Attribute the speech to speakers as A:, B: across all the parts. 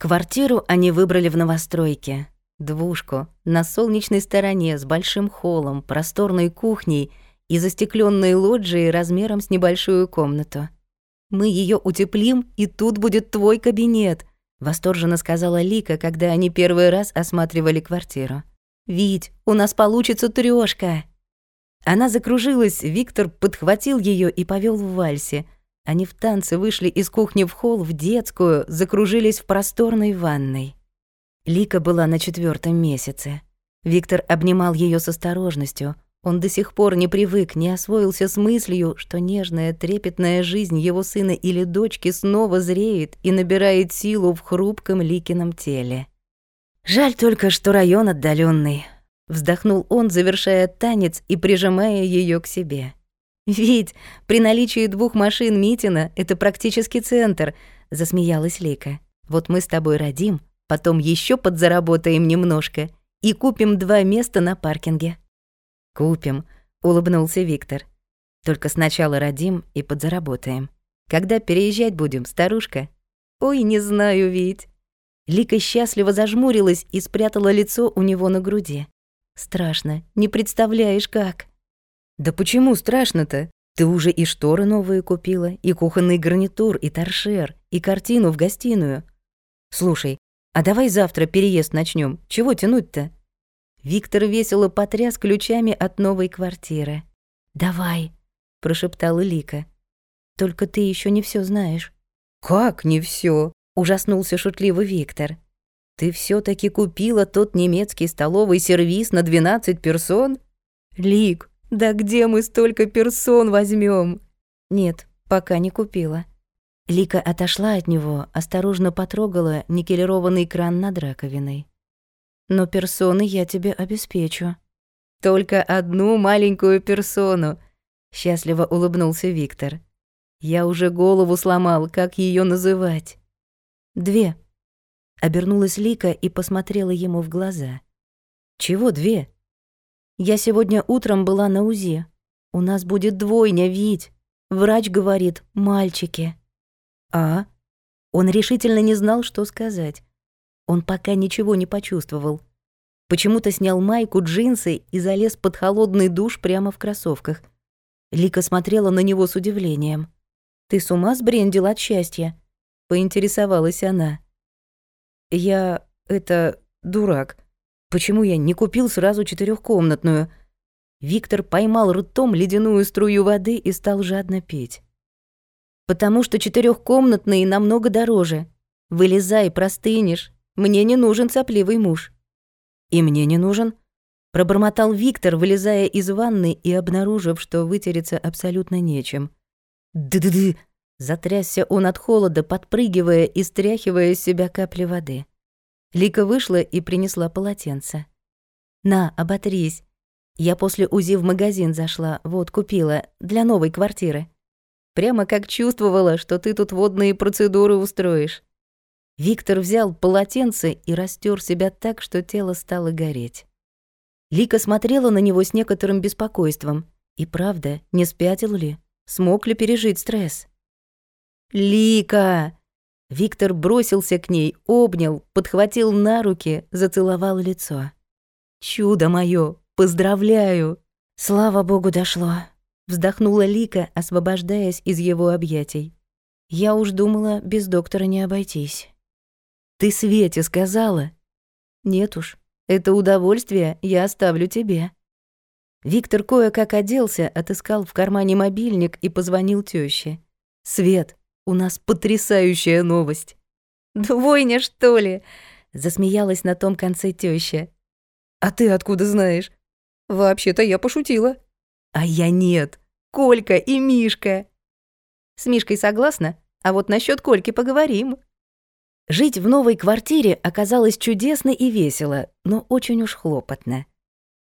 A: Квартиру они выбрали в новостройке. Двушку, на солнечной стороне, с большим холлом, просторной кухней и застекленной лоджией размером с небольшую комнату. «Мы ее утеплим, и тут будет твой кабинет», — восторженно сказала Лика, когда они первый раз осматривали квартиру. «Вить, у нас получится трёшка!» Она закружилась, Виктор подхватил ее и повел в вальсе — они в танце вышли из кухни в холл, в детскую, закружились в просторной ванной. Лика была на четвертом месяце. Виктор обнимал ее с осторожностью. Он до сих пор не привык, не освоился с мыслью, что нежная, трепетная жизнь его сына или дочки снова зреет и набирает силу в хрупком Ликином теле. «Жаль только, что район отдаленный, вздохнул он, завершая танец и прижимая ее к себе. «Ведь при наличии двух машин Митина это практически центр», — засмеялась Лейка. «Вот мы с тобой родим, потом еще подзаработаем немножко и купим два места на паркинге». «Купим», — улыбнулся Виктор. «Только сначала родим и подзаработаем. Когда переезжать будем, старушка?» «Ой, не знаю, ведь». Лика счастливо зажмурилась и спрятала лицо у него на груди. «Страшно, не представляешь, как». «Да почему страшно-то? Ты уже и шторы новые купила, и кухонный гарнитур, и торшер, и картину в гостиную. Слушай, а давай завтра переезд начнем. Чего тянуть-то?» Виктор весело потряс ключами от новой квартиры. «Давай», — прошептала Лика. «Только ты еще не все знаешь». «Как не все? ужаснулся шутливо Виктор. «Ты все таки купила тот немецкий столовый сервиз на 12 персон?» «Лик, да где мы столько персон возьмем? Нет, пока не купила. Лика отошла от него, осторожно потрогала никелированный кран над раковиной. Но персоны я тебе обеспечу. Только одну маленькую персону, счастливо улыбнулся Виктор. Я уже голову сломал, как ее называть. Две. Обернулась Лика и посмотрела ему в глаза. Чего две? Я сегодня утром была на УЗИ. У нас будет двойня, Вить. Врач говорит, мальчики. А? Он решительно не знал, что сказать. Он пока ничего не почувствовал. Почему-то снял майку, джинсы и залез под холодный душ прямо в кроссовках. Лика смотрела на него с удивлением. «Ты с ума сбрендил от счастья?» — поинтересовалась она. «Я... это... дурак», Почему я не купил сразу четырехкомнатную? Виктор поймал ртом ледяную струю воды и стал жадно пить. Потому что четырехкомнатные намного дороже. Вылезай, простынешь. Мне не нужен сопливый муж. И мне не нужен. Пробормотал Виктор, вылезая из ванны и обнаружив, что вытереться абсолютно нечем. «Ды-ды-ды!» Затрясся он от холода, подпрыгивая и стряхивая с себя капли воды. Лика вышла и принесла полотенце. «На, оботрись. Я после УЗИ в магазин зашла, вот, купила, для новой квартиры. Прямо как чувствовала, что ты тут водные процедуры устроишь». Виктор взял полотенце и растер себя так, что тело стало гореть. Лика смотрела на него с некоторым беспокойством. И правда, не спятил ли? Смог ли пережить стресс? «Лика!» Виктор бросился к ней, обнял, подхватил на руки, зацеловал лицо. «Чудо моё! Поздравляю!» «Слава богу, дошло!» Вздохнула Лика, освобождаясь из его объятий. «Я уж думала, без доктора не обойтись». «Ты Свете сказала?» «Нет уж, это удовольствие я оставлю тебе». Виктор кое-как оделся, отыскал в кармане мобильник и позвонил тёще. «Свет, у нас потрясающая новость. Двойня, что ли? Засмеялась на том конце тёща. А ты откуда знаешь? Вообще-то я пошутила. А я нет. Колька и Мишка. С Мишкой согласна, а вот насчет Кольки поговорим. Жить в новой квартире оказалось чудесно и весело, но очень уж хлопотно.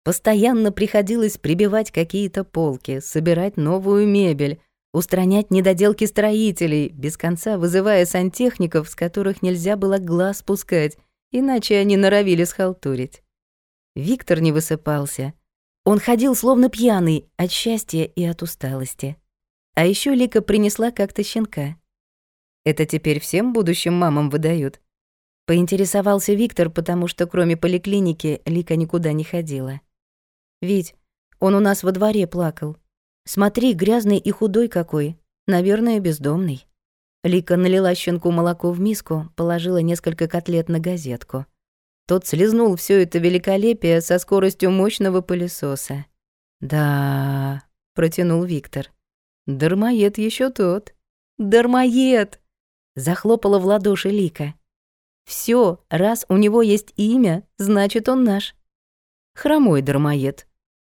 A: Постоянно приходилось прибивать какие-то полки, собирать новую мебель, устранять недоделки строителей, без конца вызывая сантехников, с которых нельзя было глаз пускать, иначе они норовили схалтурить. Виктор не высыпался. Он ходил словно пьяный от счастья и от усталости. А еще Лика принесла как-то щенка. Это теперь всем будущим мамам выдают. Поинтересовался Виктор, потому что кроме поликлиники Лика никуда не ходила. «Вить, он у нас во дворе плакал. Смотри, грязный и худой какой. Наверное, бездомный». Лика налила щенку молоко в миску, положила несколько котлет на газетку. Тот слезнул все это великолепие со скоростью мощного пылесоса. «Да...» — протянул Виктор. «Дармоед еще тот». «Дармоед!» — захлопала в ладоши Лика. Все, раз у него есть имя, значит, он наш. Хромой дармоед,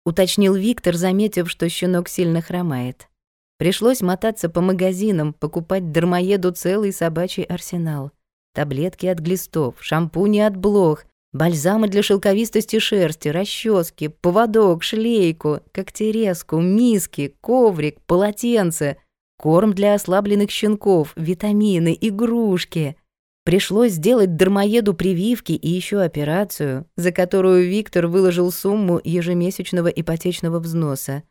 A: уточнил Виктор, заметив, что щенок сильно хромает. Пришлось мотаться по магазинам, покупать дармоеду целый собачий арсенал. Таблетки от глистов, шампуни от блох, бальзамы для шелковистости шерсти, расчески, поводок, шлейку, когтерезку, миски, коврик, полотенце, корм для ослабленных щенков, витамины, игрушки. Пришлось сделать дармоеду прививки и еще операцию, за которую Виктор выложил сумму ежемесячного ипотечного взноса.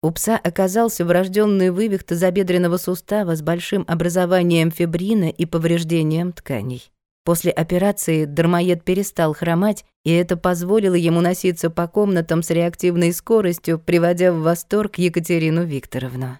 A: У пса оказался врожденный вывих тазобедренного сустава с большим образованием фибрина и повреждением тканей. После операции дармоед перестал хромать, и это позволило ему носиться по комнатам с реактивной скоростью, приводя в восторг Екатерину Викторовну.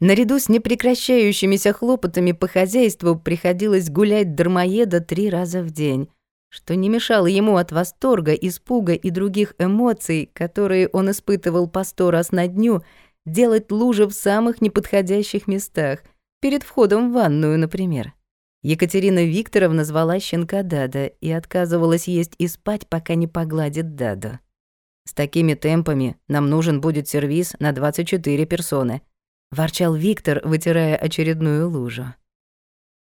A: Наряду с непрекращающимися хлопотами по хозяйству приходилось гулять дармоеда три раза в день, что не мешало ему от восторга, испуга и других эмоций, которые он испытывал по сто раз на дню, делать лужи в самых неподходящих местах, перед входом в ванную, например. Екатерина Викторовна звала щенка Дада и отказывалась есть и спать, пока не погладит Даду. «С такими темпами нам нужен будет сервис на 24 персоны», ворчал Виктор, вытирая очередную лужу.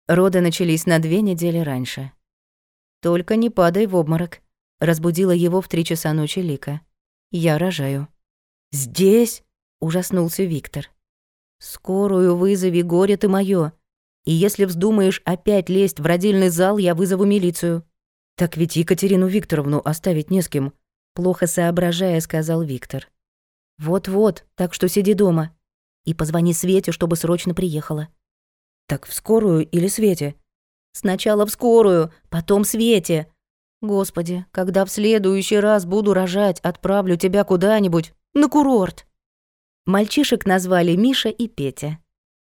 A: Роды начались на две недели раньше. «Только не падай в обморок», — разбудила его в три часа ночи Лика. «Я рожаю». «Здесь?» — ужаснулся Виктор. «Скорую вызови, горе ты моё. И если вздумаешь опять лезть в родильный зал, я вызову милицию». «Так ведь Екатерину Викторовну оставить не с кем», — плохо соображая, сказал Виктор. «Вот-вот, так что сиди дома. И позвони Свете, чтобы срочно приехала. Так в скорую или Свете? Сначала в скорую, потом Свете. Господи, когда в следующий раз буду рожать, отправлю тебя куда-нибудь, на курорт. Мальчишек назвали Миша и Петя.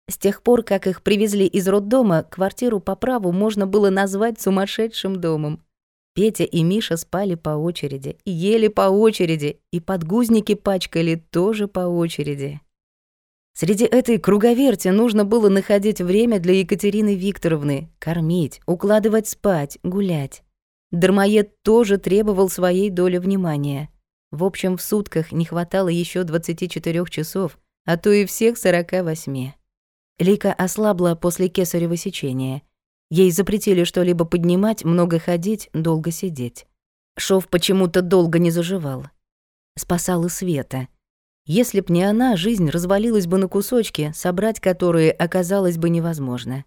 A: С тех пор, как их привезли из роддома, квартиру по праву можно было назвать сумасшедшим домом. Петя и Миша спали по очереди, ели по очереди, и подгузники пачкали тоже по очереди. Среди этой круговерти нужно было находить время для Екатерины Викторовны, кормить, укладывать спать, гулять. Дармоед тоже требовал своей доли внимания. В общем, в сутках не хватало еще 24 часов, а то и всех 48. Лика ослабла после кесарево сечения. Ей запретили что-либо поднимать, много ходить, долго сидеть. Шов почему-то долго не заживал. Спасал и Света — если б не она, жизнь развалилась бы на кусочки, собрать которые оказалось бы невозможно.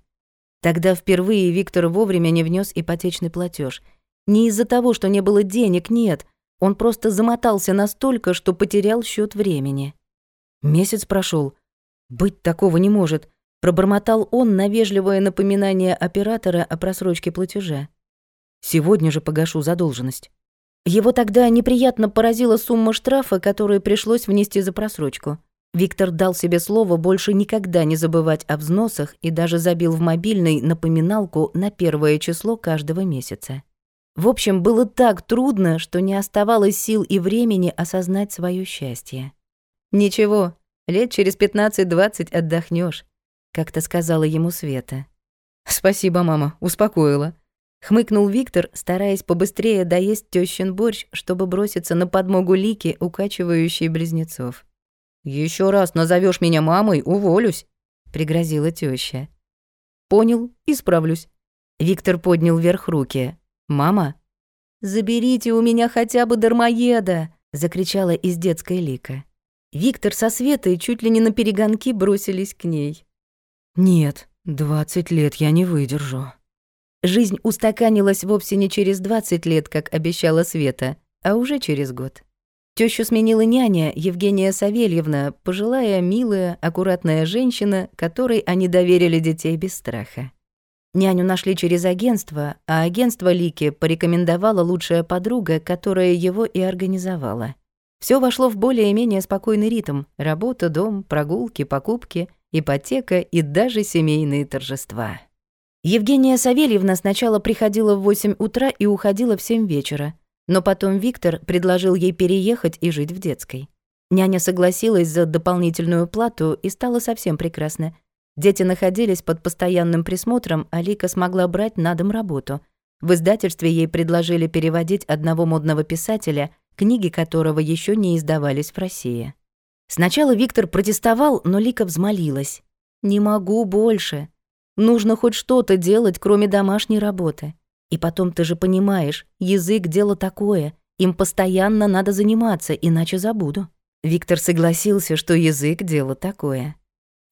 A: Тогда впервые Виктор вовремя не внес ипотечный платеж. Не из-за того, что не было денег, нет. Он просто замотался настолько, что потерял счет времени. Месяц прошел. Быть такого не может. Пробормотал он на вежливое напоминание оператора о просрочке платежа. Сегодня же погашу задолженность. Его тогда неприятно поразила сумма штрафа, которую пришлось внести за просрочку. Виктор дал себе слово больше никогда не забывать о взносах и даже забил в мобильный напоминалку на первое число каждого месяца. В общем, было так трудно, что не оставалось сил и времени осознать свое счастье. «Ничего, лет через 15-20 отдохнешь, как-то сказала ему Света. «Спасибо, мама, успокоила», Хмыкнул Виктор, стараясь побыстрее доесть тёщин борщ, чтобы броситься на подмогу Лики, укачивающей близнецов. Еще раз назовешь меня мамой, уволюсь», — пригрозила тёща. «Понял, исправлюсь». Виктор поднял вверх руки. «Мама?» «Заберите у меня хотя бы дармоеда!» — закричала из детской Лика. Виктор со Светой чуть ли не на перегонки бросились к ней. «Нет, двадцать лет я не выдержу», Жизнь устаканилась вовсе не через 20 лет, как обещала Света, а уже через год. Тёщу сменила няня Евгения Савельевна, пожилая, милая, аккуратная женщина, которой они доверили детей без страха. Няню нашли через агентство, а агентство Лики порекомендовала лучшая подруга, которая его и организовала. Все вошло в более-менее спокойный ритм. Работа, дом, прогулки, покупки, ипотека и даже семейные торжества. Евгения Савельевна сначала приходила в 8 утра и уходила в 7 вечера, но потом Виктор предложил ей переехать и жить в детской. Няня согласилась за дополнительную плату и стало совсем прекрасно. Дети находились под постоянным присмотром, а Лика смогла брать на дом работу. В издательстве ей предложили переводить одного модного писателя, книги которого еще не издавались в России. Сначала Виктор протестовал, но Лика взмолилась. «Не могу больше. Нужно хоть что-то делать, кроме домашней работы. И потом ты же понимаешь, язык — дело такое. Им постоянно надо заниматься, иначе забуду». Виктор согласился, что язык — дело такое.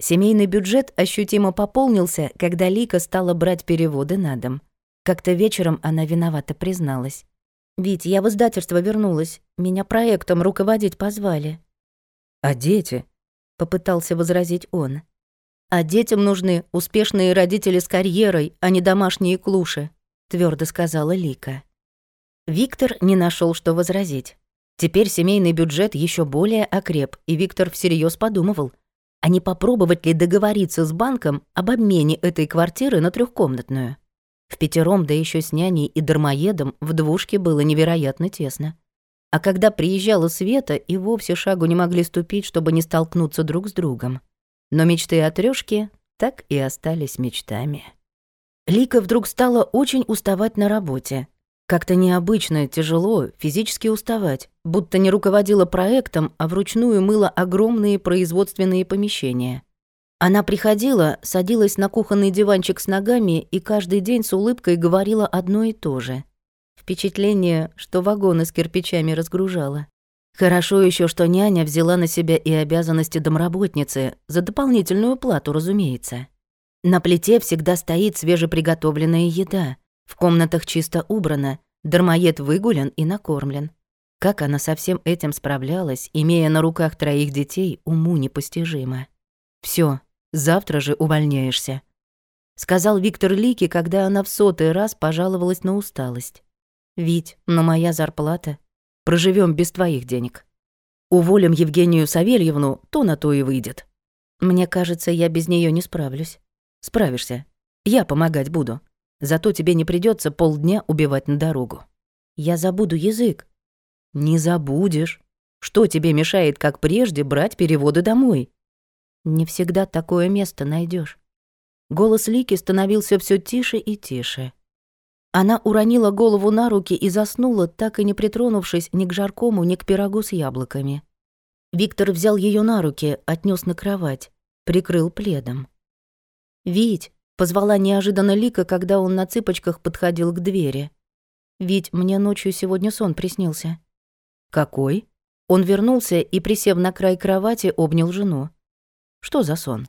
A: Семейный бюджет ощутимо пополнился, когда Лика стала брать переводы на дом. Как-то вечером она виновато призналась. «Вить, я в издательство вернулась. Меня проектом руководить позвали».
B: «А дети?»
A: — попытался возразить он. «А детям нужны успешные родители с карьерой, а не домашние клуши», — твердо сказала Лика. Виктор не нашел, что возразить. Теперь семейный бюджет еще более окреп, и Виктор всерьез подумывал, а не попробовать ли договориться с банком об обмене этой квартиры на трехкомнатную. В пятером, да еще с няней и дармоедом, в двушке было невероятно тесно. А когда приезжала Света, и вовсе шагу не могли ступить, чтобы не столкнуться друг с другом. Но мечты о трёшке так и остались мечтами. Лика вдруг стала очень уставать на работе, как-то необычно, тяжело, физически уставать, будто не руководила проектом, а вручную мыла огромные производственные помещения. Она приходила, садилась на кухонный диванчик с ногами и каждый день с улыбкой говорила одно и то же. Впечатление, что вагоны с кирпичами разгружала. Хорошо еще, что няня взяла на себя и обязанности домработницы, за дополнительную плату, разумеется. На плите всегда стоит свежеприготовленная еда — в комнатах чисто убрано, дармоед выгулен и накормлен. Как она со всем этим справлялась, имея на руках троих детей, уму непостижимо. Все, завтра же увольняешься», — сказал Виктор Лики, когда она в сотый раз пожаловалась на усталость. «Вить, но моя зарплата. Проживем без твоих денег. Уволим Евгению Савельевну, то на то и выйдет. Мне кажется, я без нее не справлюсь. Справишься. Я помогать буду. Зато тебе не придется полдня убивать на дорогу. Я забуду язык. Не забудешь. Что тебе мешает, как прежде, брать переводы домой? Не всегда такое место найдешь. Голос Лики становился все тише и тише. Она уронила голову на руки и заснула, так и не притронувшись ни к жаркому, ни к пирогу с яблоками. Виктор взял ее на руки, отнес на кровать, прикрыл пледом. «Вить, Позвала неожиданно Лика, когда он на цыпочках подходил к двери. «Ведь мне ночью сегодня сон приснился». «Какой?» Он вернулся и, присев на край кровати, обнял жену. «Что за сон?»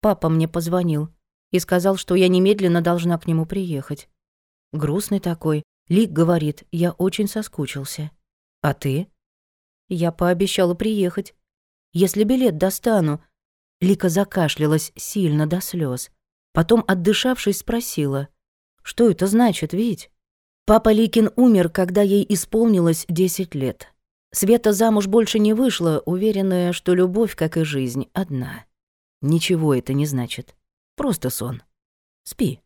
A: «Папа мне позвонил и сказал, что я немедленно должна к нему приехать. Грустный такой. Лик говорит, я очень соскучился. А ты?» Я пообещала приехать. Если билет достану. Лика закашлялась сильно до слез. Потом, отдышавшись, спросила. «Что это значит, ведь?» Папа Ликин умер, когда ей исполнилось 10 лет. Света замуж больше не вышла, уверенная, что любовь, как и жизнь, одна. Ничего это не значит. Просто сон. Спи.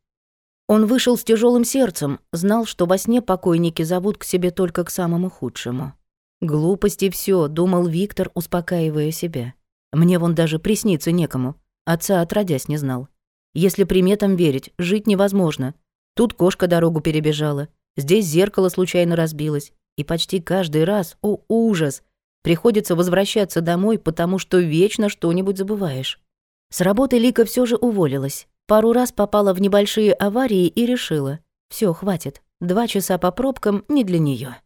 A: Он вышел с тяжелым сердцем, знал, что во сне покойники зовут к себе только к самому худшему. Глупости все, думал Виктор, успокаивая себя. Мне вон даже присниться некому. Отца отродясь не знал. Если приметам верить, жить невозможно. Тут кошка дорогу перебежала, здесь зеркало случайно разбилось. И почти каждый раз, о ужас, приходится возвращаться домой, потому что вечно что-нибудь забываешь. С работы Лика все же уволилась. Пару раз попала в небольшие аварии и решила. все, хватит. Два часа по пробкам не для нее.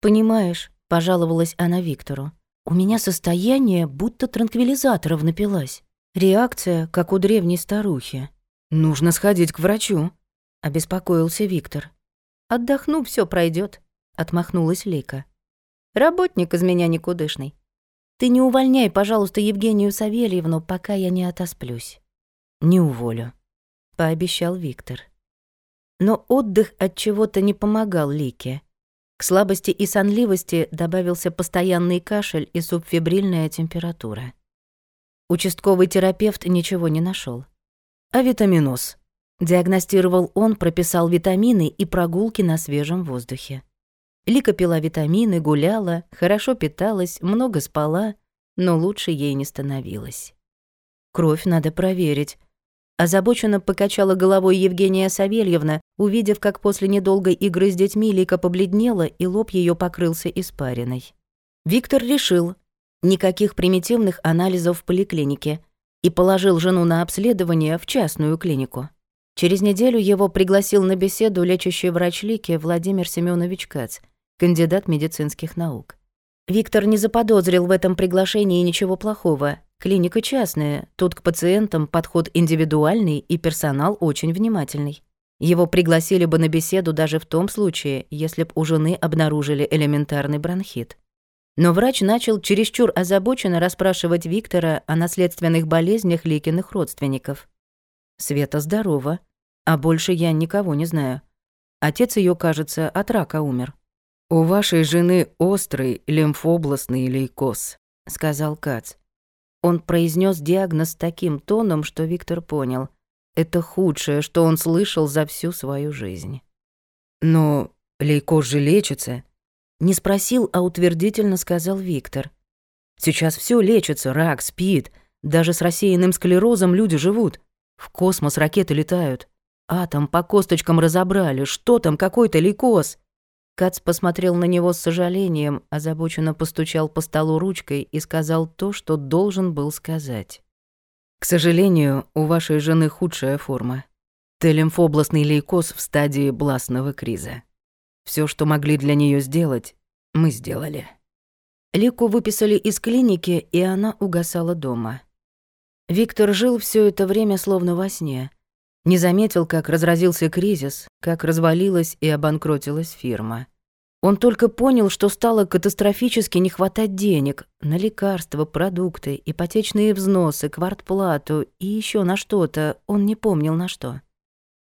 A: «Понимаешь», — пожаловалась она Виктору, «у меня состояние, будто транквилизаторов напилась. Реакция, как у древней старухи. «Нужно сходить к врачу», — обеспокоился Виктор. «Отдохну, все пройдет, отмахнулась Лика. «Работник из меня никудышный. Ты не увольняй, пожалуйста, Евгению Савельевну, пока я не отосплюсь». «Не уволю». пообещал Виктор. Но отдых от чего-то не помогал Лике. К слабости и сонливости добавился постоянный кашель и субфебрильная температура. Участковый терапевт ничего не нашел. А витаминоз? Диагностировал он, прописал витамины и прогулки на свежем воздухе. Лика пила витамины, гуляла, хорошо питалась, много спала, но лучше ей не становилось. Кровь надо проверить, Озабоченно покачала головой Евгения Савельевна, увидев, как после недолгой игры с детьми Лика побледнела и лоб ее покрылся испариной. Виктор решил, никаких примитивных анализов в поликлинике, и положил жену на обследование в частную клинику. Через неделю его пригласил на беседу лечащий врач Лики Владимир Семенович Кац, кандидат медицинских наук. Виктор не заподозрил в этом приглашении ничего плохого, Клиника частная, тут к пациентам подход индивидуальный и персонал очень внимательный. Его пригласили бы на беседу даже в том случае, если б у жены обнаружили элементарный бронхит. Но врач начал чересчур озабоченно расспрашивать Виктора о наследственных болезнях Ликиных родственников. Света здорова, а больше я никого не знаю. Отец ее, кажется, от рака умер. «У вашей жены острый лимфобластный лейкоз», — сказал Кац. Он произнес диагноз таким тоном, что Виктор понял. Это худшее, что он слышал за всю свою жизнь. «Но лейкоз же лечится?» Не спросил, а утвердительно сказал Виктор. «Сейчас все лечится, рак, спид. Даже с рассеянным склерозом люди живут. В космос ракеты летают. Атом по косточкам разобрали. Что там, какой-то лейкоз?» Кац посмотрел на него с сожалением, озабоченно постучал по столу ручкой и сказал то, что должен был сказать. «К сожалению, у вашей жены худшая форма. Т-лимфобластный лейкоз в стадии бластного криза. Все, что могли для нее сделать, мы сделали». Лику выписали из клиники, и она угасала дома. Виктор жил все это время словно во сне. Не заметил, как разразился кризис, как развалилась и обанкротилась фирма. Он только понял, что стало катастрофически не хватать денег на лекарства, продукты, ипотечные взносы, квартплату и еще на что-то, он не помнил на что.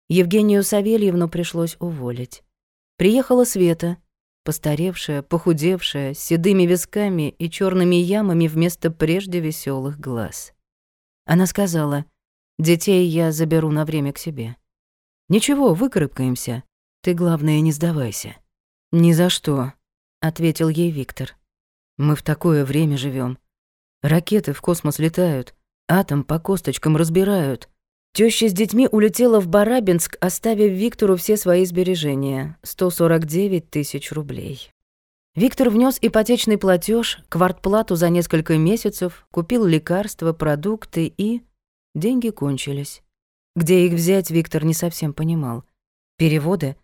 A: Евгению Савельевну пришлось уволить. Приехала Света, постаревшая, похудевшая, с седыми висками и черными ямами вместо прежде веселых глаз. Она сказала, «Детей я заберу на время к себе. Ничего, выкарабкаемся. Ты, главное, не сдавайся». «Ни за что», — ответил ей Виктор. «Мы в такое время живем. Ракеты в космос летают, атом по косточкам разбирают». Тёща с детьми улетела в Барабинск, оставив Виктору все свои сбережения — 149 тысяч рублей. Виктор внес ипотечный платеж, квартплату за несколько месяцев, купил лекарства, продукты и... Деньги кончились. Где их взять, Виктор не совсем понимал. Переводы?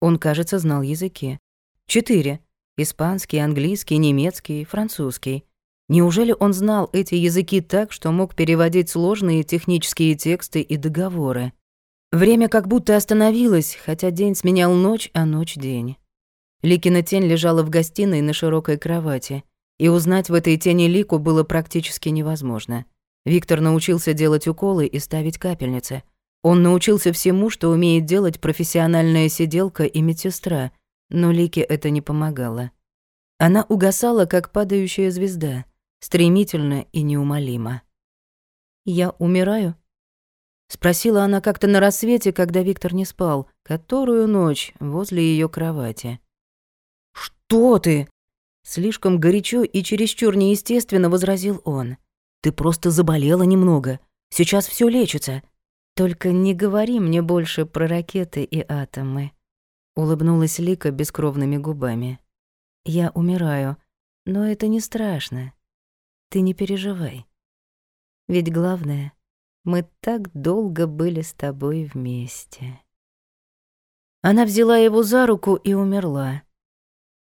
A: Он, кажется, знал языки. Четыре. Испанский, английский, немецкий, французский. Неужели он знал эти языки так, что мог переводить сложные технические тексты и договоры? Время как будто остановилось, хотя день сменял ночь, а ночь — день. Ликина тень лежала в гостиной на широкой кровати, и узнать в этой тени Лику было практически невозможно. Виктор научился делать уколы и ставить капельницы. Он научился всему, что умеет делать профессиональная сиделка и медсестра — но Лике это не помогало. Она угасала, как падающая звезда, стремительно и неумолимо. «Я умираю?» Спросила она как-то на рассвете, когда Виктор не спал, которую ночь возле ее кровати. «Что ты?» Слишком горячо и чересчур неестественно возразил он. «Ты просто заболела немного. Сейчас все лечится. Только не говори мне больше про ракеты и атомы». Улыбнулась Лика бескровными губами. Я умираю, но это не страшно. Ты не переживай. Ведь главное, мы так долго были с тобой вместе. Она взяла его за руку и умерла.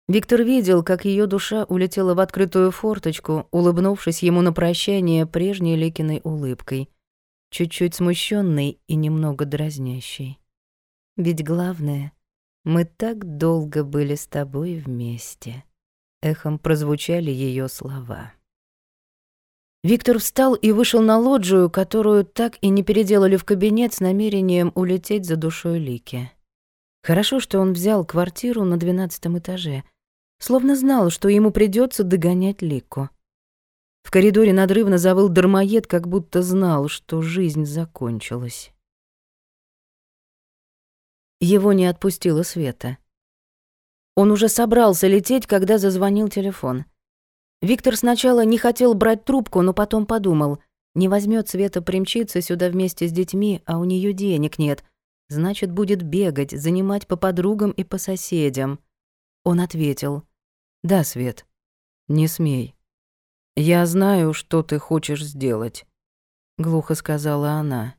A: Виктор видел, как ее душа улетела в открытую форточку, улыбнувшись ему на прощание прежней Ликиной улыбкой, чуть-чуть смущенной и немного дразнящей. Ведь главное — мы так долго были с тобой вместе. Эхом прозвучали ее слова. Виктор встал и вышел на лоджию, которую так и не переделали в кабинет с намерением улететь за душой Лики. Хорошо, что он взял квартиру на двенадцатом этаже, словно знал, что ему придется догонять Лику. В коридоре надрывно завыл дармоед, как будто знал, что жизнь закончилась. Его не отпустила Света. Он уже собрался лететь, когда зазвонил телефон. Виктор сначала не хотел брать трубку, но потом подумал, не возьмет Света примчиться сюда вместе с детьми, а у нее денег нет. Значит, будет бегать, занимать по подругам и по соседям. Он ответил. «Да, Свет, не смей. Я знаю, что ты хочешь сделать», — глухо сказала она.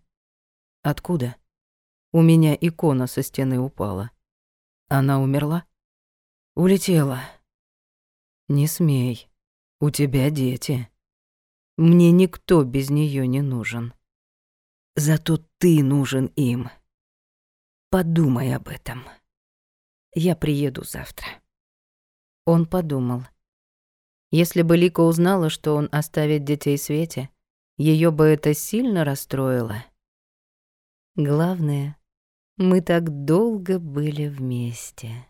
A: «Откуда?» У меня икона со стены упала. Она умерла? Улетела. Не смей. У тебя дети. Мне никто без нее не нужен. Зато ты нужен им. Подумай об этом. Я приеду завтра. Он подумал. Если бы Лика узнала, что он оставит детей Свете, ее бы это сильно расстроило. Главное, мы так долго были вместе.